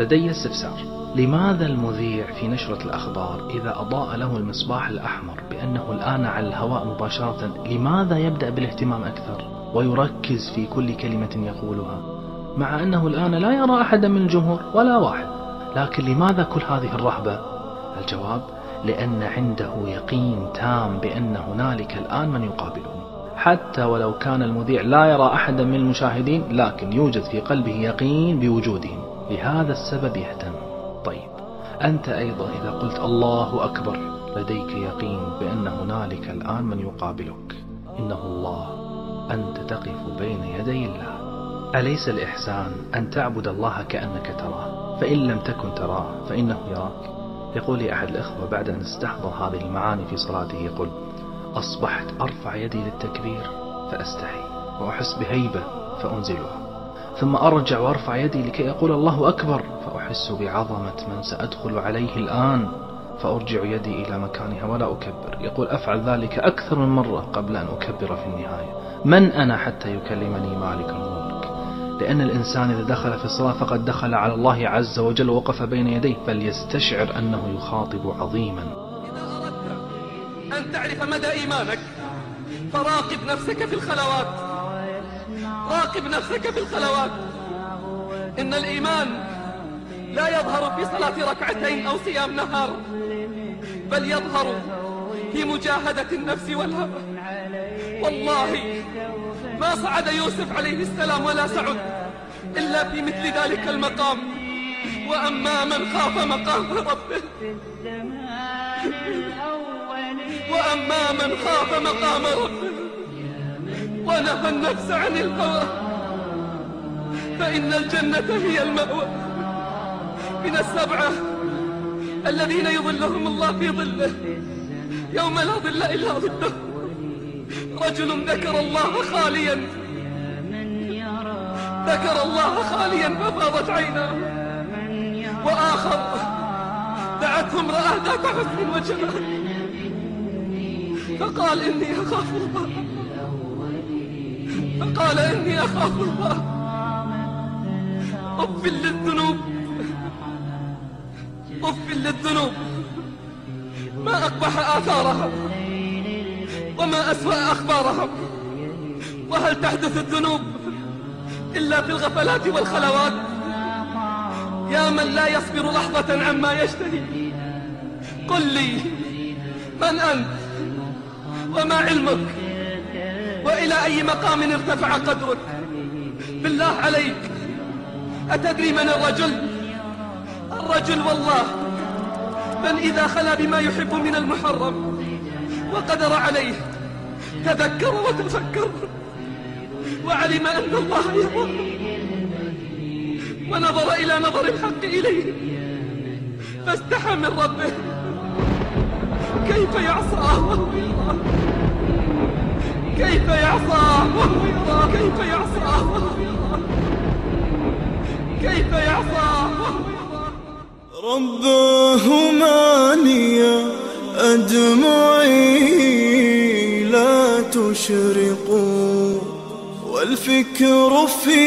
لدي استفسار. لماذا المذيع في نشرة الأخبار إذا أضاء له المصباح الأحمر بأنه الآن على الهواء مباشرة لماذا يبدأ بالاهتمام أكثر ويركز في كل كلمة يقولها؟ مع أنه الآن لا يرى أحدا من الجمهور ولا واحد. لكن لماذا كل هذه الرهبة؟ الجواب لأن عنده يقين تام بأن هنالك الآن من يقابله حتى ولو كان المذيع لا يرى أحدا من المشاهدين لكن يوجد في قلبه يقين بوجودهم. لهذا السبب يهتم. طيب أنت أيضا إذا قلت الله أكبر لديك يقين بأن هنالك الآن من يقابلك. إنه الله أنت تقف بين يدي الله. أليس الإحسان أن تعبد الله كأنك تراه؟ فإن لم تكن تراه فإنه يراك. يقول لي أحد الأخوة بعد أن استحضر هذه المعاني في صلاته يقول أصبحت أرفع يدي للتكبير فأستحي وأحس بهيبة فأنزلها. ثم أرجع وأرفع يدي لكي أقول الله أكبر فأحس بعظمة من سأدخل عليه الآن. فأرجع يدي إلى مكانها ولا أكبر. يقول أفعل ذلك أكثر من مرة قبل أن أكبر في النهاية. من أنا حتى يكلمني مالك الملك؟ لأن الإنسان إذا دخل في الصلاة فقد دخل على الله عز وجل ووقف بين يديه فليستشعر أنه يخاطب عظيما. إذا أردت أن تعرف مدى إيمانك فراقب نفسك في الخلوات. راقب نفسك في الخلوات إن الإيمان لا يظهر في صلاة ركعتين أو صيام نهار بل يظهر في مجاهدة النفس والهوى. والله ما صعد يوسف عليه السلام ولا سعد إلا في مثل ذلك المقام. وأما من خاف مقام ربه وأما من خاف مقام ربه ونهى النفس عن الهوى. فإن الجنة هي المأوى. من السبعة الذين يظلهم الله في ظله. يوم لا ظل إلا ظله. رجل ذكر الله خاليا. ذكر الله خاليا ففاضت عيناه. وآخر دعته امرأة ذات حسن وجمال. فقال إني أخاف الله. فقال إني أخاف الله. أف للذنوب. أف للذنوب. ما أقبح آثارها. وما أسوأ أخبارها. وهل تحدث الذنوب إلا في الغفلات والخلوات؟ يا من لا يصبر لحظة عما يشتهي. قل لي من أنت؟ وما علمك؟ وإلى أي مقام ارتفع قدرك. بالله عليك. أتدري من الرجل؟ الرجل والله. من إذا خلا بما يحب من المحرم وقدر عليه. تذكر وتفكر. وعلم أن الله يراه ونظر إلى نظر الحق إليه. فاستحى من ربه. كيف يعصاه وهو يراه كيف يعصاه وهو يراه كيف يراه كيف يراه رباه مانيا أدمعي لا تشرق والفكر في